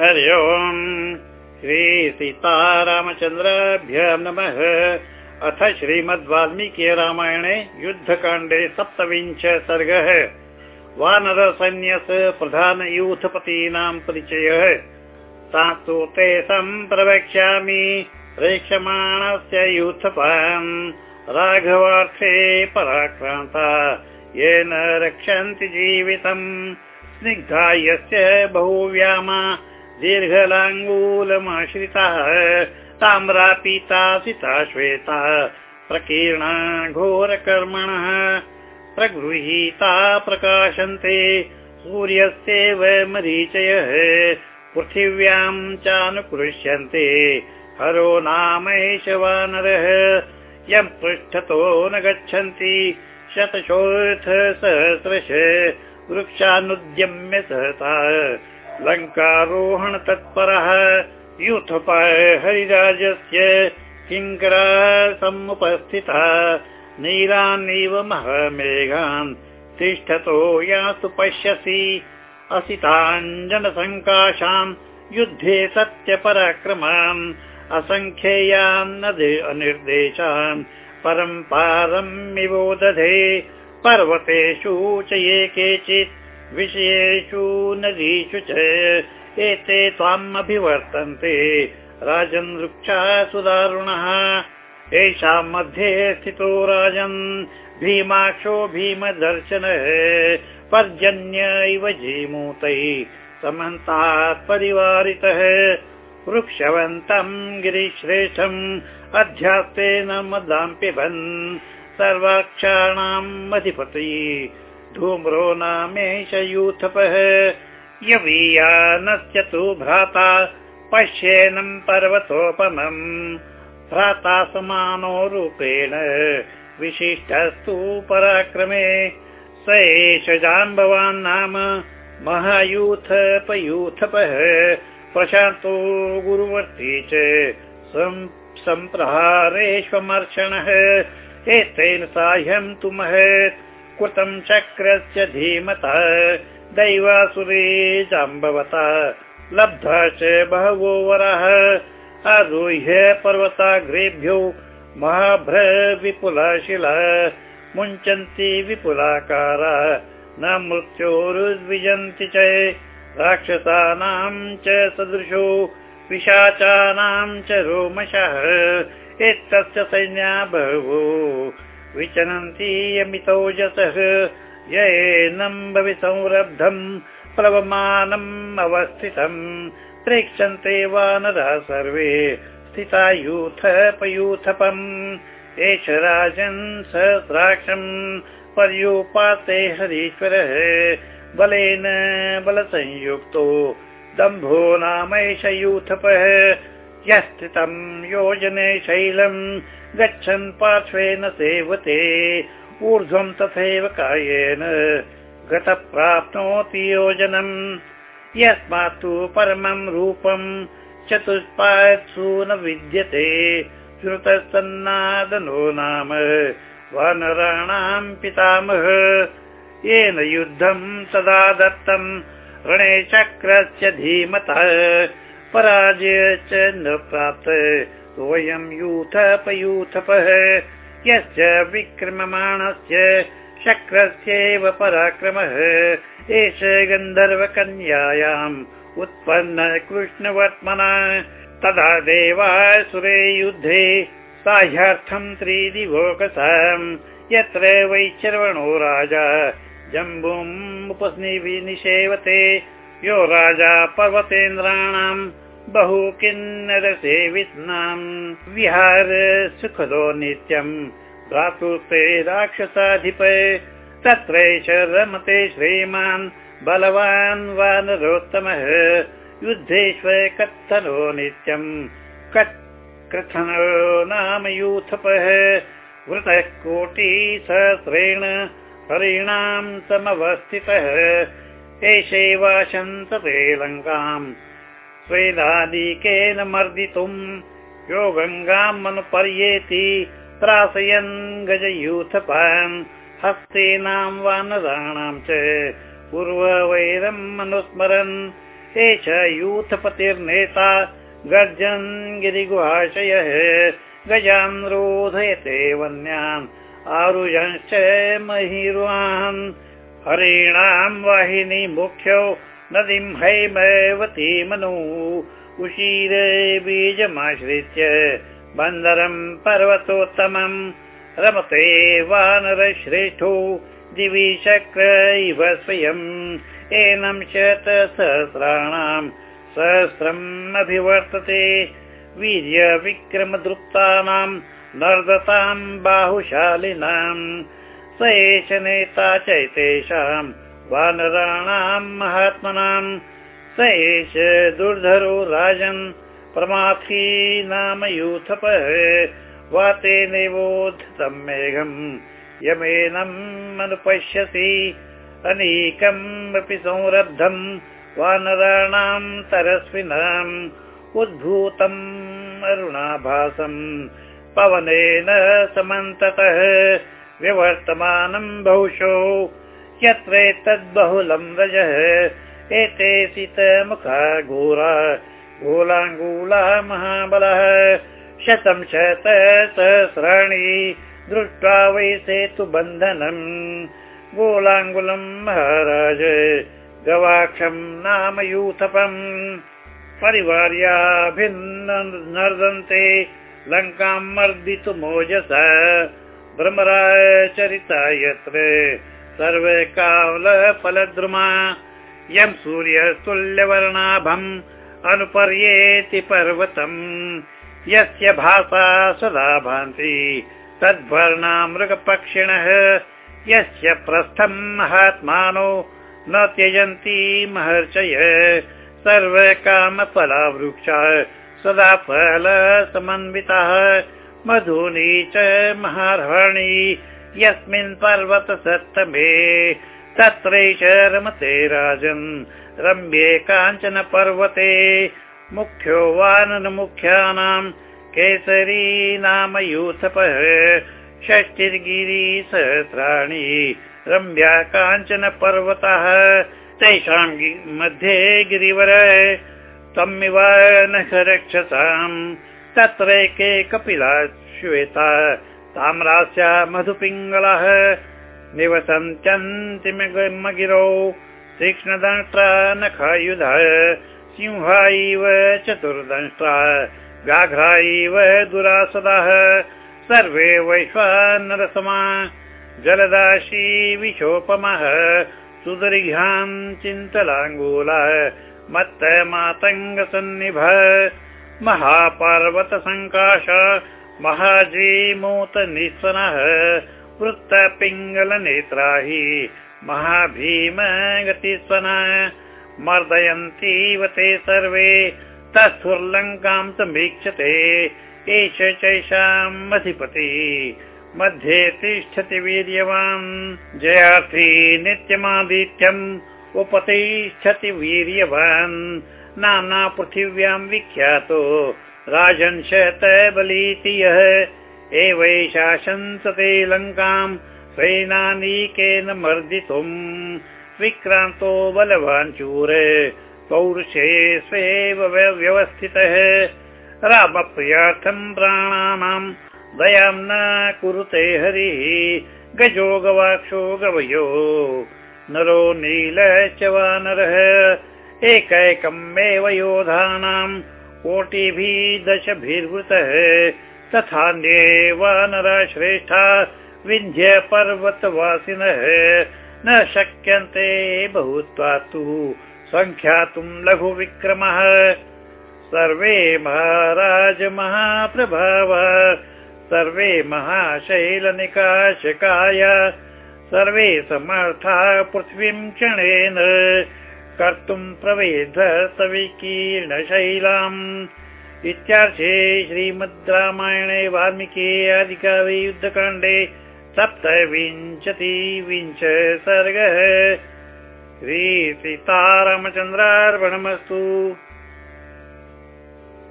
हरि ओम्। श्रीसीतारामचन्द्राभ्य नमः। अथ श्रीमद्वाल्मीकि रामायणे युद्धकाण्डे सप्तविंश सर्गः। वानरसैन्यस प्रधान यूथपतीनां परिचयः। तासु ते सम्प्रवक्ष्यामि प्रेक्षमाणस्य यूथपान्। राघवार्थे पराक्रान्ता येन रक्षन्ति जीवितम्। स्निग्धा यस्य बहुव्यामा दीर्घलाङ्गूलमाश्रिताः ताम्रा पीता सिता श्वेता प्रकीर्णा घोरकर्मणः प्रगृहीता प्रकाशन्ते सूर्यस्यैव मरीचयः पृथिव्यां चानुकृष्यन्ते हरो नामैष वानरः यं पृष्ठतो न गच्छन्ति शतशोऽथ सहस्रश वृक्षानुद्यम्य सहसा लङ्कारोहण तत्परः यूथपाय हरिराजस्य किङ्करा समुपस्थितः नीरान्निव महमेघान् तिष्ठतो यासु पश्यसि असिताञ्जनसङ्काशान् युद्धे सत्यपराक्रमान् असङ्ख्येयान् अनिर्देशान् परम्पारमिवो दधे पर्वतेषु च ये केचित् विषयेषु नदीषु च एते त्वाम् अभिवर्तन्ते राजन् वृक्षा सुदारुणः। येषां मध्ये स्थितो राजन्। भीमाक्षो भीमदर्शनः। पर्जन्य इव जीमूतैः समन्तात् परिवारितः। वृक्षवन्तम् गिरिश्रेष्ठम् अध्यात्तेन मदां पिबन् सर्वाक्षाणाम् अधिपति धूम्रो नामेश यूथपः। यवीयानस्य तु भ्राता पश्येनम् पर्वतोपमम् भ्राता समानो रूपेण विशिष्टस्तु पराक्रमे। स एष जाम्बवान् नाम महायूथपयूथपः। प्रशान्तो गुरुवर्ती च सम्प्रहारेष्वमर्षणः एतेन साह्यं तु महत् कृतं चक्रस्य धीमतः दैवासुरे जाम्बवता लब्धा च बहवो वरः। आरुह्य पर्वताग्रेभ्यो महाभ्र विपुला शिला मुञ्चन्ति विपुलाकारा न मृत्योरुद्विजन्ति च राक्षसानां च सदृशो पिशाचानां च रोमशः। एतस्य सैन्या बहवो विचलन्ति यमितौजसः येनं भविसंरब्धम् प्लवमानम् अवस्थितम् प्रेक्षन्ते वानरः सर्वे स्थिता यूथपयूथपम् एष राजन् सहस्राक्षम् पर्युपाते हरीश्वरः। बलेन बलसंयुक्तो दम्भो नामैष यूथपः यस्थितम् योजने शैलम् गच्छन् पार्श्वेन सेवते ऊर्ध्वम् तथैव कायेन गत प्राप्नोति योजनम् यस्मात् तु परमम् रूपम् चतुष्पात्सु न विद्यते श्रुतस्तन्नादनो नाम वानराणाम् पितामह। येन युद्धम् तदा दत्तम् ऋणे चक्रस्य धीमतः पराजय च न प्राप्त। सोऽयम् यूथपयूथपः। यश्च विक्रममाणस्य शक्रस्यैव पराक्रमः। एष गन्धर्वकन्यायाम् उत्पन्न कृष्णवर्त्मना। तदा देवासुरे युद्धे साह्यार्थम् त्रिदिवोकसाम्। यत्र वैश्रवणो राजा। जम्बूम् उपनिसेवते यो राजा पर्वतेन्द्राणाम् बहु किन्नरसेवित्नाम् विहार सुखदो नित्यम् भ्रातृते राक्षसाधिप तत्रैष रमते श्रीमान् बलवान् वानरोत्तमः युद्धेष्व कथनो नित्यम् कथनो नाम यूथपः वृतः कोटिसहस्रेण हरीणाम् समवस्थितः एषैवाशन्तते लङ्काम् स्वेदादिकेन मर्दितुम् यो गङ्गाम् अनुपर्येति त्रासयन् गजयूथपान् हस्तीनाम् वानराणाम् च पूर्ववैरम् अनुस्मरन् एष यूथपतिर्नेता गर्जन् गिरिगुहाशयः। गजान् रोधयते वन्यान्। आरुजश्च महिर्वान् हरीणां वाहिनी मुख्यो नदीं हैमवती मनु। उशीर बीजमाश्रित्य बन्दरं पर्वतोत्तमम् रमते वानरश्रेष्ठो दिवि शक्र इव स्वयम् एनं शतसहस्राणां सहस्रम् अभिवर्तते। वीर्यविक्रमदृप्तानां नर्दतां बाहुशालिनाम् स एष नेता चैतेषां वानराणां महात्मनां स एष दुर्धरो राजन् प्रमाथी नाम यूथपः वातेनैवोद्धतं मेघम् यमेनम् अनुपश्यति अनेकम् अपि संरब्धम् वानराणां तरस्विनाम् उद्भूतम् अरुणाभासम् पवनेन समन्ततः विवर्तमानम् बहुशो यत्रैतद्बहुलम् रजः एते सितमुखा घोरा गोलाङ्गूला महाबलः। शतं शत सहस्राणि दृष्ट्वा वै सेतुबन्धनम् गोलाङ्गुलम् महाराज गवाक्षम् नाम यूथपम् परिवार्या भिन्न नर्दन्ते लङ्काम् मर्दितुमोजस भ्रमराचरिता यत्र सर्वे कालफलद्रुमा यम् सूर्यतुल्यवर्णाभम् अनुपर्येति पर्वतम्। यस्य भासा सदा भान्ति तद्वर्णा मृगपक्षिणः। यस्य प्रस्थम् महात्मानो न त्यजन्ति महर्षय। सर्वकामफला वृक्षा सदा फल समन्वितः मधुनी च महार्हणि यस्मिन् पर्वत सप्तमे तत्रैष रमते राजन् रम्ये काञ्चन पर्वते मुख्यो वाननमुख्यानाम् केसरी नाम यूथपः षष्टिर्गिरि सहस्राणि रम्या काञ्चन पर्वतः तेषां मध्ये गिरिवर तमिव नखरक्षसाम् तत्रैके कपिला श्वेता ताम्रास्या मधुपिङ्गलः निवसन्त्यन्तिमगिरौ तीक्ष्णदंष्ट्रा नखायुध सिंहा इव चतुर्दंष्ट्रा व्याघ्रा इव दुरासदः सर्वे वैश्वानरसमा जलदाशी विशोपमः सुदीर्घान् चिन्तलाङ्गूलः मत्त मातङ्गसन्निभ महापर्वतसङ्काश महाजीमूत निःसनः वृत्तपिङ्गलनेत्रा हि महाभीम गतिस्वन मर्दयन्तीव ते सर्वे तस्थुर्लङ्कां समीक्षते एष चैषाम् अधिपति मध्ये तिष्ठति वीर्यवान्। जयार्थी नित्यमादित्यम् उपतिष्ठति वीर्यवान्। नाना पृथिव्यां विख्यातो राजंशत बलीति यः। एवैषा शंसते लङ्काम् सैनानीकेन मर्दितुम् विक्रान्तो बलवान् चूर पौरुषे स्वेव व्यवस्थितः। रामप्रियार्थम् प्राणानाम् दयां न कुरुते हरिः। गजो गवाक्षो गवयो नरो नील च वानरः। एकैकमेव योधानाम् कोटिभिः दशभिर्वृतः तथान्ये वानरा श्रेष्ठा विन्ध्य पर्वतवासिनः। न शक्यन्ते बहुत्वा तु सङ्ख्यातुम् लघुविक्रमः। सर्वे महाराज महाप्रभाव सर्वे महाशैलनिकाशकाय। सर्वे समर्था पृथ्वीं क्षणेन कर्तुम् प्रवेद सविकीर्णशैलाम्। इत्यार्थे श्रीमद् रामायणे वाल्मीकि अधिकारि युद्धकाण्डे सप्तविंशति विंश सर्गः श्रीसीतारामचन्द्रार्पणमस्तु